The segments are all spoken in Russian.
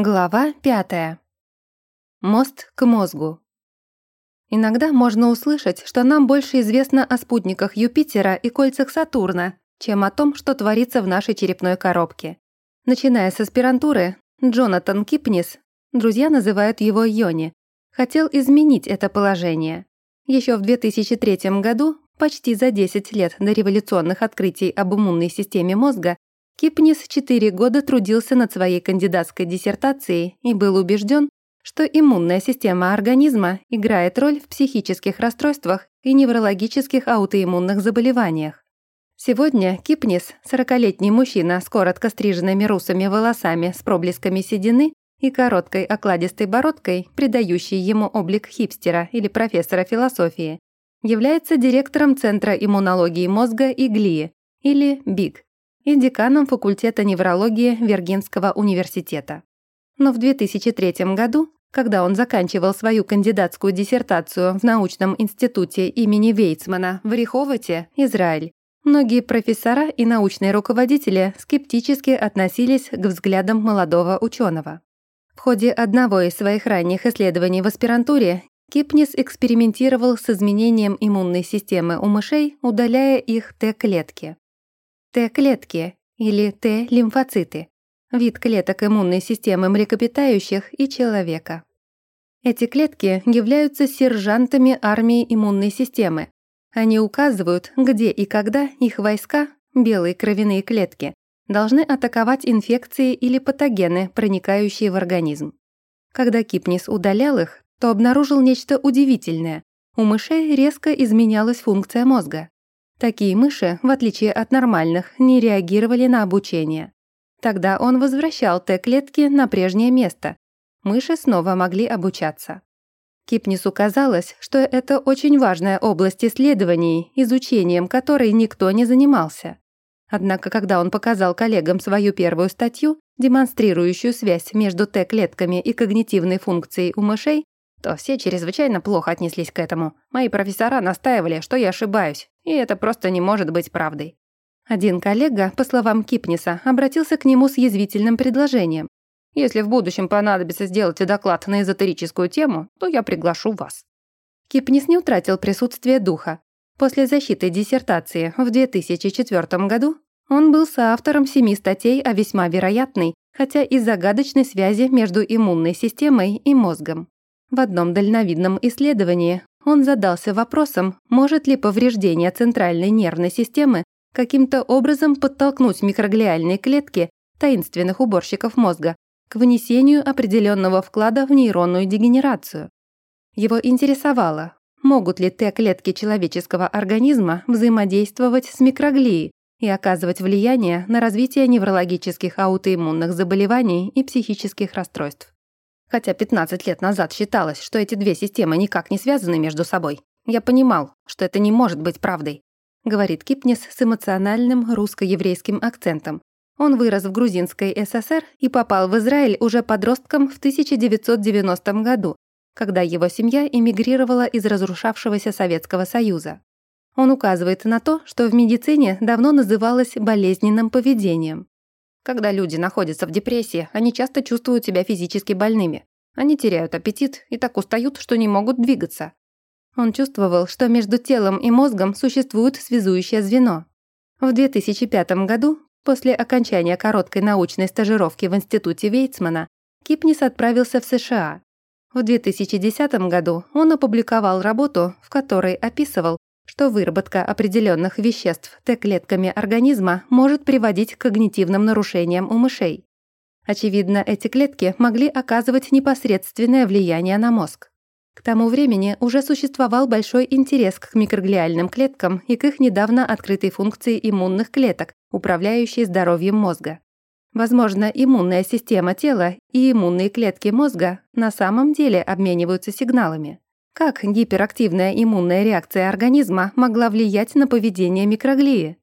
Глава пятая. Мост к мозгу. Иногда можно услышать, что нам больше известно о спутниках Юпитера и кольцах Сатурна, чем о том, что творится в нашей черепной коробке. Начиная с аспирантуры, Джонатан Кипнис, друзья называют его Йони, хотел изменить это положение. Еще в 2003 году, почти за 10 лет до революционных открытий об иммунной системе мозга, Кипнис четыре года трудился над своей кандидатской диссертацией и был убежден, что иммунная система организма играет роль в психических расстройствах и неврологических аутоиммунных заболеваниях. Сегодня Кипнис, 40-летний мужчина с коротко стриженными русыми волосами с проблесками седины и короткой окладистой бородкой, придающей ему облик хипстера или профессора философии, является директором Центра иммунологии мозга и глии, или БИГ, и деканом факультета неврологии Виргинского университета. Но в 2003 году, когда он заканчивал свою кандидатскую диссертацию в научном институте имени Вейцмана в Риховате, Израиль, многие профессора и научные руководители скептически относились к взглядам молодого ученого. В ходе одного из своих ранних исследований в аспирантуре Кипнис экспериментировал с изменением иммунной системы у мышей, удаляя их Т-клетки. Т-клетки или Т-лимфоциты – вид клеток иммунной системы млекопитающих и человека. Эти клетки являются сержантами армии иммунной системы. Они указывают, где и когда их войска, белые кровяные клетки, должны атаковать инфекции или патогены, проникающие в организм. Когда Кипнис удалял их, то обнаружил нечто удивительное. У мышей резко изменялась функция мозга. Такие мыши, в отличие от нормальных, не реагировали на обучение. Тогда он возвращал Т-клетки на прежнее место. Мыши снова могли обучаться. Кипнису казалось, что это очень важная область исследований, изучением которой никто не занимался. Однако, когда он показал коллегам свою первую статью, демонстрирующую связь между Т-клетками и когнитивной функцией у мышей, то все чрезвычайно плохо отнеслись к этому. Мои профессора настаивали, что я ошибаюсь, и это просто не может быть правдой. Один коллега, по словам Кипниса, обратился к нему с язвительным предложением. «Если в будущем понадобится сделать доклад на эзотерическую тему, то я приглашу вас». Кипнис не утратил присутствие духа. После защиты диссертации в 2004 году он был соавтором семи статей о весьма вероятной, хотя и загадочной связи между иммунной системой и мозгом. В одном дальновидном исследовании он задался вопросом, может ли повреждение центральной нервной системы каким-то образом подтолкнуть микроглиальные клетки таинственных уборщиков мозга к внесению определенного вклада в нейронную дегенерацию. Его интересовало, могут ли Т-клетки человеческого организма взаимодействовать с микроглией и оказывать влияние на развитие неврологических аутоиммунных заболеваний и психических расстройств. Хотя 15 лет назад считалось, что эти две системы никак не связаны между собой, я понимал, что это не может быть правдой, говорит Кипнис с эмоциональным русско-еврейским акцентом. Он вырос в грузинской ССР и попал в Израиль уже подростком в 1990 году, когда его семья эмигрировала из разрушавшегося Советского Союза. Он указывает на то, что в медицине давно называлось болезненным поведением. Когда люди находятся в депрессии, они часто чувствуют себя физически больными. Они теряют аппетит и так устают, что не могут двигаться. Он чувствовал, что между телом и мозгом существует связующее звено. В 2005 году, после окончания короткой научной стажировки в институте Вейцмана, Кипнис отправился в США. В 2010 году он опубликовал работу, в которой описывал, что выработка определенных веществ Т-клетками организма может приводить к когнитивным нарушениям у мышей. Очевидно, эти клетки могли оказывать непосредственное влияние на мозг. К тому времени уже существовал большой интерес к микроглиальным клеткам и к их недавно открытой функции иммунных клеток, управляющей здоровьем мозга. Возможно, иммунная система тела и иммунные клетки мозга на самом деле обмениваются сигналами. Как гиперактивная иммунная реакция организма могла влиять на поведение микроглии?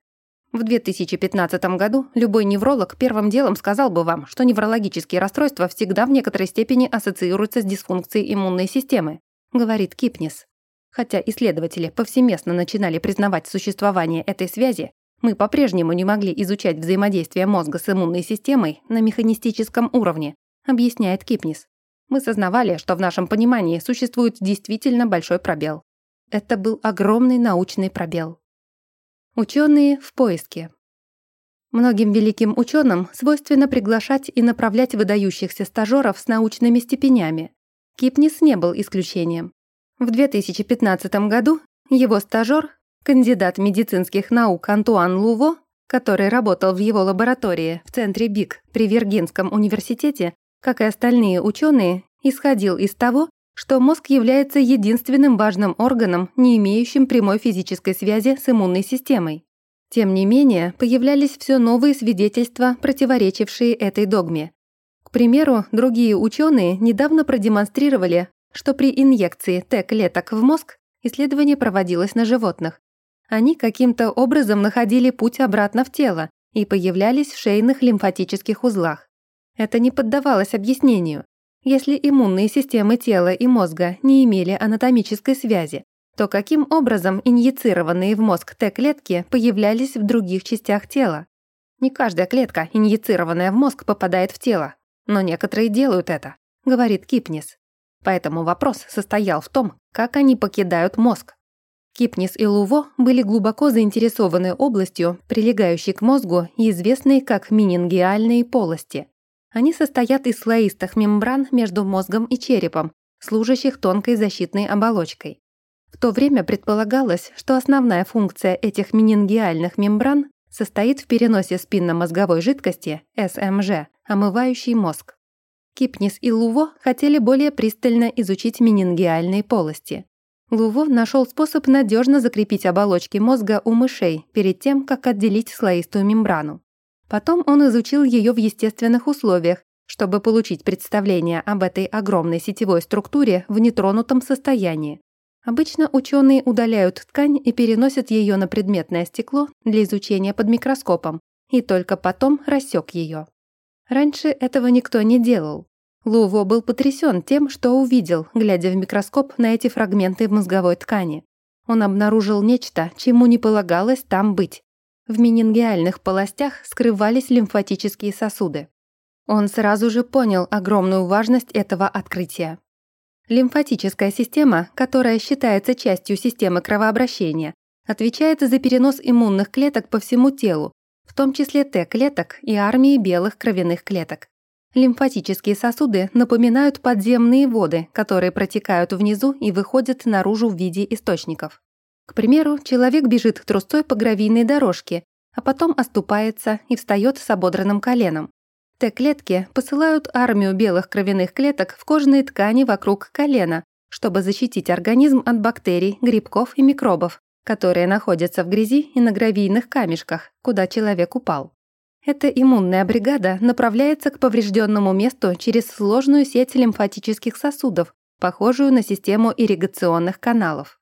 В 2015 году любой невролог первым делом сказал бы вам, что неврологические расстройства всегда в некоторой степени ассоциируются с дисфункцией иммунной системы, говорит Кипнис. Хотя исследователи повсеместно начинали признавать существование этой связи, мы по-прежнему не могли изучать взаимодействие мозга с иммунной системой на механистическом уровне, объясняет Кипнис. Мы сознавали, что в нашем понимании существует действительно большой пробел. Это был огромный научный пробел. Ученые в поиске. Многим великим ученым свойственно приглашать и направлять выдающихся стажеров с научными степенями. Кипнис не был исключением. В 2015 году его стажер, кандидат медицинских наук Антуан Луво, который работал в его лаборатории в центре БИК при Виргинском университете, как и остальные ученые, исходил из того, что мозг является единственным важным органом, не имеющим прямой физической связи с иммунной системой. Тем не менее, появлялись все новые свидетельства, противоречившие этой догме. К примеру, другие ученые недавно продемонстрировали, что при инъекции Т-клеток в мозг исследование проводилось на животных. Они каким-то образом находили путь обратно в тело и появлялись в шейных лимфатических узлах. Это не поддавалось объяснению. Если иммунные системы тела и мозга не имели анатомической связи, то каким образом инъецированные в мозг Т-клетки появлялись в других частях тела? Не каждая клетка, инъецированная в мозг, попадает в тело, но некоторые делают это, говорит Кипнис. Поэтому вопрос состоял в том, как они покидают мозг. Кипнис и Луво были глубоко заинтересованы областью, прилегающей к мозгу и известной как менингиальные полости. Они состоят из слоистых мембран между мозгом и черепом, служащих тонкой защитной оболочкой. В то время предполагалось, что основная функция этих менингиальных мембран состоит в переносе спинномозговой жидкости, СМЖ, омывающей мозг. Кипнис и Луво хотели более пристально изучить менингиальные полости. Луво нашел способ надежно закрепить оболочки мозга у мышей перед тем, как отделить слоистую мембрану. Потом он изучил ее в естественных условиях, чтобы получить представление об этой огромной сетевой структуре в нетронутом состоянии. Обычно ученые удаляют ткань и переносят ее на предметное стекло для изучения под микроскопом, и только потом рассек ее. Раньше этого никто не делал. Луво был потрясен тем, что увидел, глядя в микроскоп на эти фрагменты мозговой ткани. Он обнаружил нечто, чему не полагалось там быть. В менингиальных полостях скрывались лимфатические сосуды. Он сразу же понял огромную важность этого открытия. Лимфатическая система, которая считается частью системы кровообращения, отвечает за перенос иммунных клеток по всему телу, в том числе Т-клеток и армии белых кровяных клеток. Лимфатические сосуды напоминают подземные воды, которые протекают внизу и выходят наружу в виде источников. К примеру, человек бежит трусцой по гравийной дорожке, а потом оступается и встает с ободранным коленом. Т-клетки посылают армию белых кровяных клеток в кожные ткани вокруг колена, чтобы защитить организм от бактерий, грибков и микробов, которые находятся в грязи и на гравийных камешках, куда человек упал. Эта иммунная бригада направляется к поврежденному месту через сложную сеть лимфатических сосудов, похожую на систему ирригационных каналов.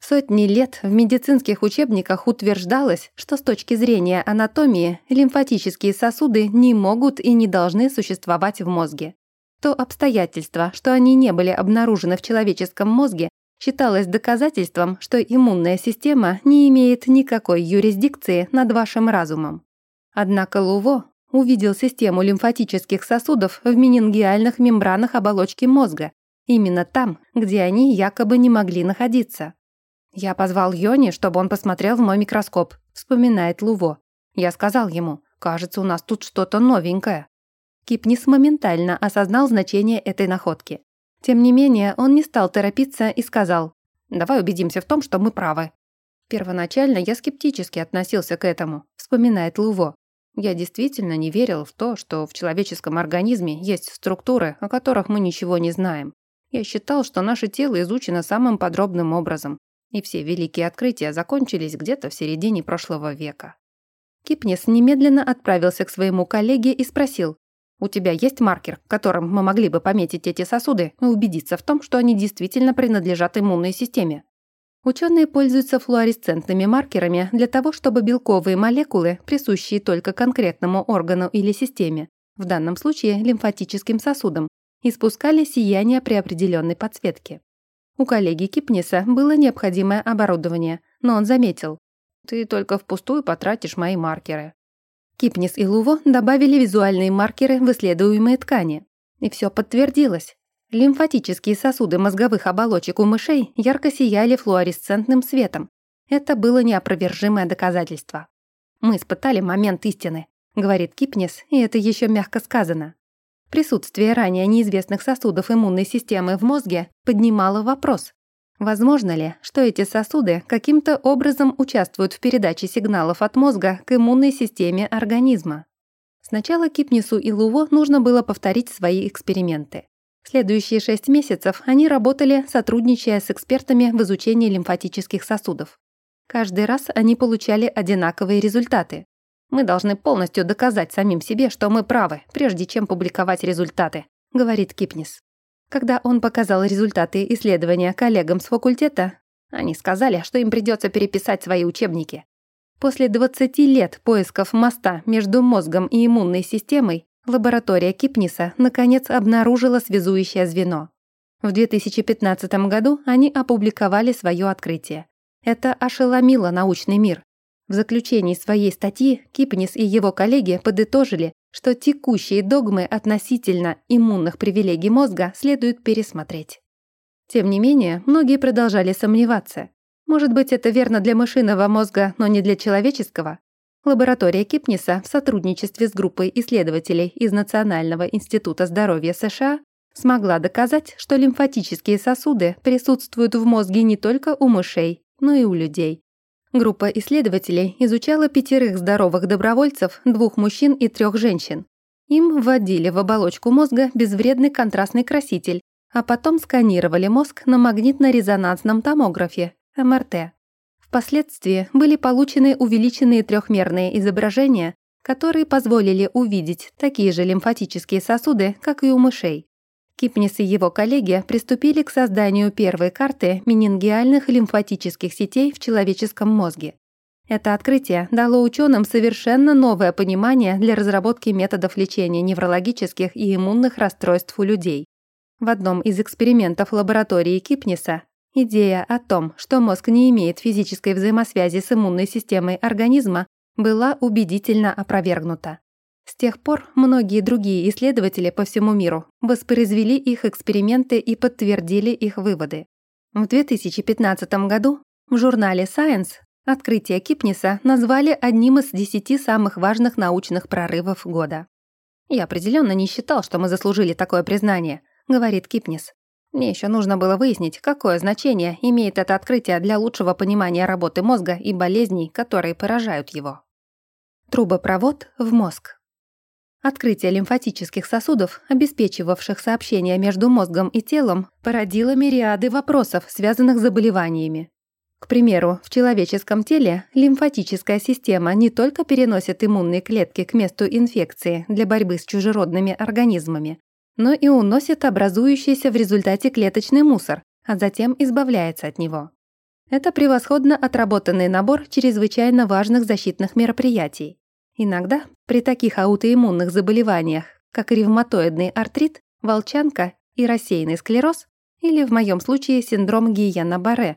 Сотни лет в медицинских учебниках утверждалось, что с точки зрения анатомии лимфатические сосуды не могут и не должны существовать в мозге. То обстоятельство, что они не были обнаружены в человеческом мозге, считалось доказательством, что иммунная система не имеет никакой юрисдикции над вашим разумом. Однако Луво увидел систему лимфатических сосудов в менингиальных мембранах оболочки мозга, именно там, где они якобы не могли находиться. «Я позвал Йони, чтобы он посмотрел в мой микроскоп», — вспоминает Луво. Я сказал ему, «Кажется, у нас тут что-то новенькое». Кипнис моментально осознал значение этой находки. Тем не менее, он не стал торопиться и сказал, «Давай убедимся в том, что мы правы». Первоначально я скептически относился к этому, вспоминает Луво. Я действительно не верил в то, что в человеческом организме есть структуры, о которых мы ничего не знаем. Я считал, что наше тело изучено самым подробным образом, и все великие открытия закончились где-то в середине прошлого века. Кипнес немедленно отправился к своему коллеге и спросил, «У тебя есть маркер, которым мы могли бы пометить эти сосуды и убедиться в том, что они действительно принадлежат иммунной системе?» Ученые пользуются флуоресцентными маркерами для того, чтобы белковые молекулы, присущие только конкретному органу или системе, в данном случае лимфатическим сосудам, испускали сияние при определенной подсветке. У коллеги Кипниса было необходимое оборудование, но он заметил. «Ты только впустую потратишь мои маркеры». Кипнис и Луво добавили визуальные маркеры в исследуемые ткани. И все подтвердилось. Лимфатические сосуды мозговых оболочек у мышей ярко сияли флуоресцентным светом. Это было неопровержимое доказательство. «Мы испытали момент истины», — говорит Кипнис, и это еще мягко сказано. Присутствие ранее неизвестных сосудов иммунной системы в мозге поднимало вопрос. Возможно ли, что эти сосуды каким-то образом участвуют в передаче сигналов от мозга к иммунной системе организма? Сначала Кипнису и Луво нужно было повторить свои эксперименты. Следующие шесть месяцев они работали, сотрудничая с экспертами в изучении лимфатических сосудов. Каждый раз они получали одинаковые результаты. Мы должны полностью доказать самим себе, что мы правы, прежде чем публиковать результаты», — говорит Кипнис. Когда он показал результаты исследования коллегам с факультета, они сказали, что им придется переписать свои учебники. После 20 лет поисков моста между мозгом и иммунной системой, лаборатория Кипниса наконец обнаружила связующее звено. В 2015 году они опубликовали свое открытие. Это ошеломило научный мир. В заключении своей статьи Кипнис и его коллеги подытожили, что текущие догмы относительно иммунных привилегий мозга следует пересмотреть. Тем не менее, многие продолжали сомневаться. Может быть, это верно для мышиного мозга, но не для человеческого? Лаборатория Кипниса в сотрудничестве с группой исследователей из Национального института здоровья США смогла доказать, что лимфатические сосуды присутствуют в мозге не только у мышей, но и у людей. Группа исследователей изучала пятерых здоровых добровольцев, двух мужчин и трех женщин. Им вводили в оболочку мозга безвредный контрастный краситель, а потом сканировали мозг на магнитно-резонансном томографе, МРТ. Впоследствии были получены увеличенные трехмерные изображения, которые позволили увидеть такие же лимфатические сосуды, как и у мышей. Кипнис и его коллеги приступили к созданию первой карты менингиальных лимфатических сетей в человеческом мозге. Это открытие дало ученым совершенно новое понимание для разработки методов лечения неврологических и иммунных расстройств у людей. В одном из экспериментов лаборатории Кипниса идея о том, что мозг не имеет физической взаимосвязи с иммунной системой организма, была убедительно опровергнута. С тех пор многие другие исследователи по всему миру воспроизвели их эксперименты и подтвердили их выводы. В 2015 году в журнале Science открытие Кипниса назвали одним из десяти самых важных научных прорывов года. «Я определенно не считал, что мы заслужили такое признание», — говорит Кипнис. «Мне еще нужно было выяснить, какое значение имеет это открытие для лучшего понимания работы мозга и болезней, которые поражают его». Трубопровод в мозг. Открытие лимфатических сосудов, обеспечивавших сообщения между мозгом и телом, породило мириады вопросов, связанных с заболеваниями. К примеру, в человеческом теле лимфатическая система не только переносит иммунные клетки к месту инфекции для борьбы с чужеродными организмами, но и уносит образующийся в результате клеточный мусор, а затем избавляется от него. Это превосходно отработанный набор чрезвычайно важных защитных мероприятий. Иногда при таких аутоиммунных заболеваниях, как ревматоидный артрит, волчанка и рассеянный склероз, или в моем случае синдром Гиена-Барре,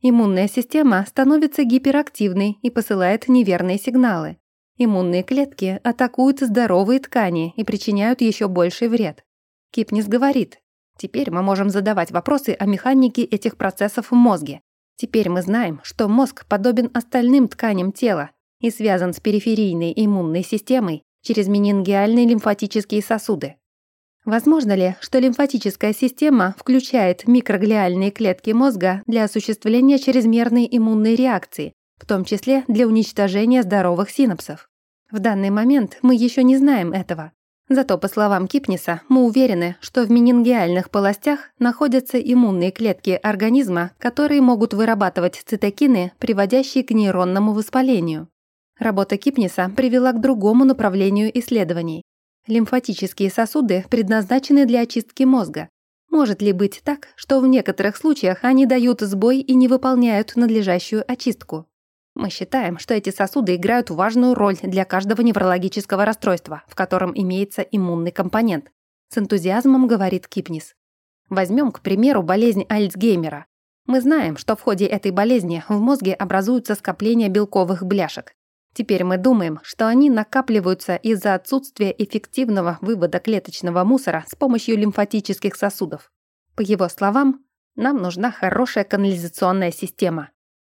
иммунная система становится гиперактивной и посылает неверные сигналы. Иммунные клетки атакуют здоровые ткани и причиняют еще больший вред. Кипнис говорит, теперь мы можем задавать вопросы о механике этих процессов в мозге. Теперь мы знаем, что мозг подобен остальным тканям тела, и связан с периферийной иммунной системой через менингиальные лимфатические сосуды. Возможно ли, что лимфатическая система включает микроглиальные клетки мозга для осуществления чрезмерной иммунной реакции, в том числе для уничтожения здоровых синапсов? В данный момент мы еще не знаем этого. Зато, по словам Кипниса, мы уверены, что в менингиальных полостях находятся иммунные клетки организма, которые могут вырабатывать цитокины, приводящие к нейронному воспалению. Работа Кипниса привела к другому направлению исследований. Лимфатические сосуды предназначены для очистки мозга. Может ли быть так, что в некоторых случаях они дают сбой и не выполняют надлежащую очистку? Мы считаем, что эти сосуды играют важную роль для каждого неврологического расстройства, в котором имеется иммунный компонент. С энтузиазмом говорит Кипнис. Возьмем, к примеру, болезнь Альцгеймера. Мы знаем, что в ходе этой болезни в мозге образуются скопления белковых бляшек. Теперь мы думаем, что они накапливаются из-за отсутствия эффективного вывода клеточного мусора с помощью лимфатических сосудов. По его словам, нам нужна хорошая канализационная система.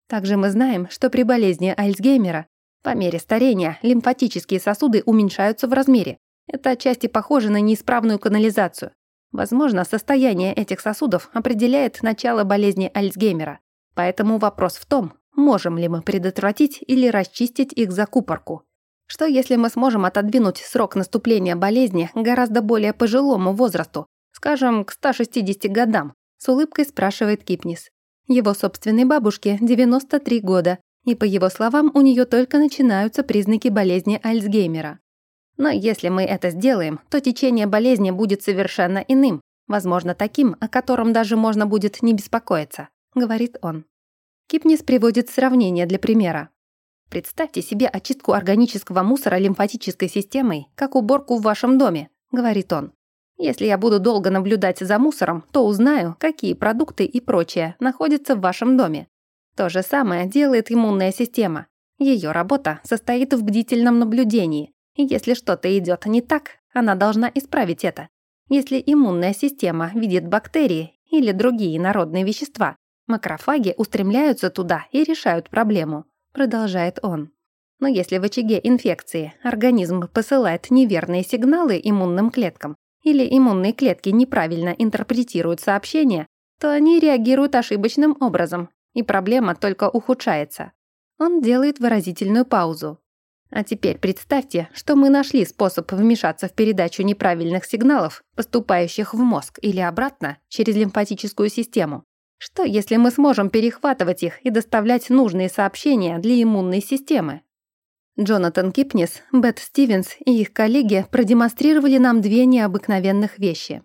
Также мы знаем, что при болезни Альцгеймера по мере старения лимфатические сосуды уменьшаются в размере. Это отчасти похоже на неисправную канализацию. Возможно, состояние этих сосудов определяет начало болезни Альцгеймера. Поэтому вопрос в том, можем ли мы предотвратить или расчистить их закупорку. Что если мы сможем отодвинуть срок наступления болезни гораздо более пожилому возрасту, скажем, к 160 годам? С улыбкой спрашивает Кипнис. Его собственной бабушке 93 года, и по его словам, у нее только начинаются признаки болезни Альцгеймера. Но если мы это сделаем, то течение болезни будет совершенно иным, возможно, таким, о котором даже можно будет не беспокоиться, говорит он. Кипнис приводит сравнение для примера. Представьте себе очистку органического мусора лимфатической системой, как уборку в вашем доме, говорит он. Если я буду долго наблюдать за мусором, то узнаю, какие продукты и прочее находятся в вашем доме. То же самое делает иммунная система. Ее работа состоит в бдительном наблюдении, и если что-то идет не так, она должна исправить это. Если иммунная система видит бактерии или другие народные вещества, макрофаги устремляются туда и решают проблему, продолжает он. Но если в очаге инфекции организм посылает неверные сигналы иммунным клеткам или иммунные клетки неправильно интерпретируют сообщения, то они реагируют ошибочным образом, и проблема только ухудшается. Он делает выразительную паузу. А теперь представьте, что мы нашли способ вмешаться в передачу неправильных сигналов, поступающих в мозг или обратно через лимфатическую систему. Что, если мы сможем перехватывать их и доставлять нужные сообщения для иммунной системы? Джонатан Кипнис, Бет Стивенс и их коллеги продемонстрировали нам две необыкновенных вещи.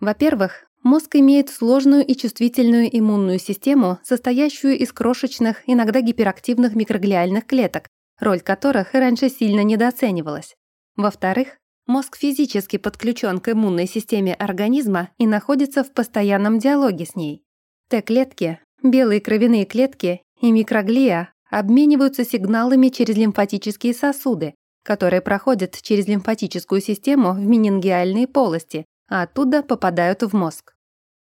Во-первых, мозг имеет сложную и чувствительную иммунную систему, состоящую из крошечных, иногда гиперактивных микроглиальных клеток, роль которых раньше сильно недооценивалась. Во-вторых, мозг физически подключен к иммунной системе организма и находится в постоянном диалоге с ней. Т-клетки, белые кровяные клетки и микроглия обмениваются сигналами через лимфатические сосуды, которые проходят через лимфатическую систему в менингиальные полости, а оттуда попадают в мозг.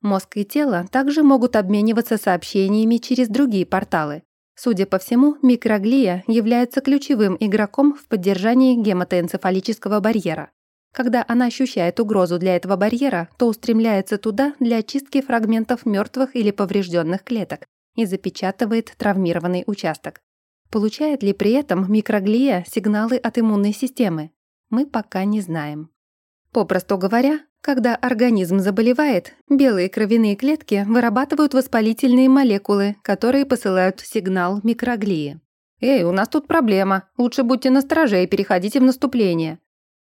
Мозг и тело также могут обмениваться сообщениями через другие порталы, Судя по всему, микроглия является ключевым игроком в поддержании гематоэнцефалического барьера. Когда она ощущает угрозу для этого барьера, то устремляется туда для очистки фрагментов мертвых или поврежденных клеток и запечатывает травмированный участок. Получает ли при этом микроглия сигналы от иммунной системы? Мы пока не знаем. Попросту говоря, когда организм заболевает, белые кровяные клетки вырабатывают воспалительные молекулы, которые посылают сигнал микроглии. «Эй, у нас тут проблема. Лучше будьте настороже и переходите в наступление».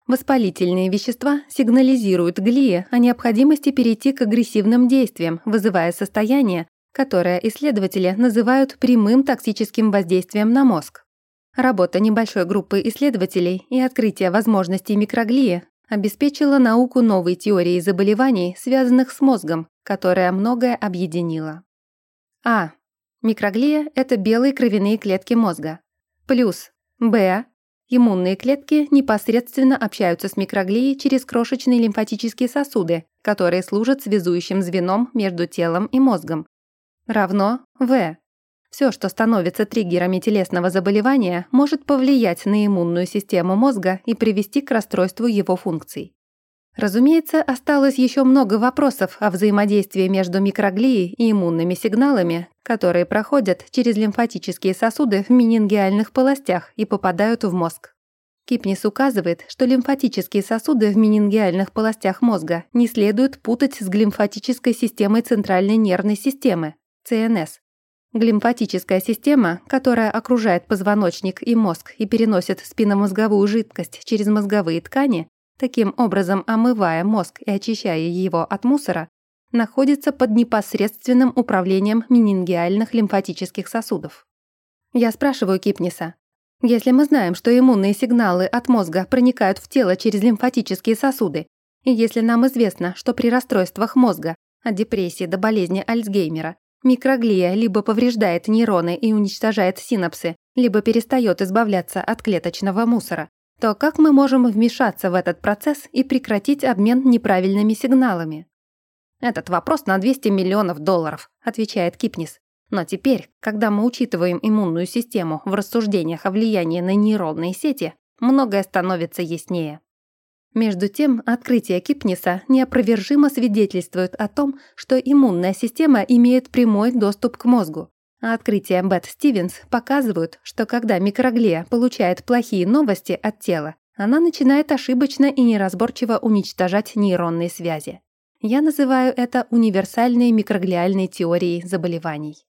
Воспалительные вещества сигнализируют глии о необходимости перейти к агрессивным действиям, вызывая состояние, которое исследователи называют прямым токсическим воздействием на мозг. Работа небольшой группы исследователей и открытие возможностей микроглии обеспечила науку новой теорией заболеваний, связанных с мозгом, которая многое объединила. А. Микроглия – это белые кровяные клетки мозга. Плюс Б. Иммунные клетки непосредственно общаются с микроглией через крошечные лимфатические сосуды, которые служат связующим звеном между телом и мозгом. Равно В. Все, что становится триггерами телесного заболевания, может повлиять на иммунную систему мозга и привести к расстройству его функций. Разумеется, осталось еще много вопросов о взаимодействии между микроглией и иммунными сигналами, которые проходят через лимфатические сосуды в менингиальных полостях и попадают в мозг. Кипнис указывает, что лимфатические сосуды в менингиальных полостях мозга не следует путать с глимфатической системой центральной нервной системы, ЦНС, Глимфатическая система, которая окружает позвоночник и мозг и переносит спинномозговую жидкость через мозговые ткани, таким образом омывая мозг и очищая его от мусора, находится под непосредственным управлением менингиальных лимфатических сосудов. Я спрашиваю Кипниса, если мы знаем, что иммунные сигналы от мозга проникают в тело через лимфатические сосуды, и если нам известно, что при расстройствах мозга, от депрессии до болезни Альцгеймера, Микроглия либо повреждает нейроны и уничтожает синапсы, либо перестает избавляться от клеточного мусора, то как мы можем вмешаться в этот процесс и прекратить обмен неправильными сигналами? «Этот вопрос на 200 миллионов долларов», — отвечает Кипнис. Но теперь, когда мы учитываем иммунную систему в рассуждениях о влиянии на нейронные сети, многое становится яснее. Между тем, открытие Кипниса неопровержимо свидетельствует о том, что иммунная система имеет прямой доступ к мозгу. А открытия Бет Стивенс показывают, что когда микроглия получает плохие новости от тела, она начинает ошибочно и неразборчиво уничтожать нейронные связи. Я называю это универсальной микроглиальной теорией заболеваний.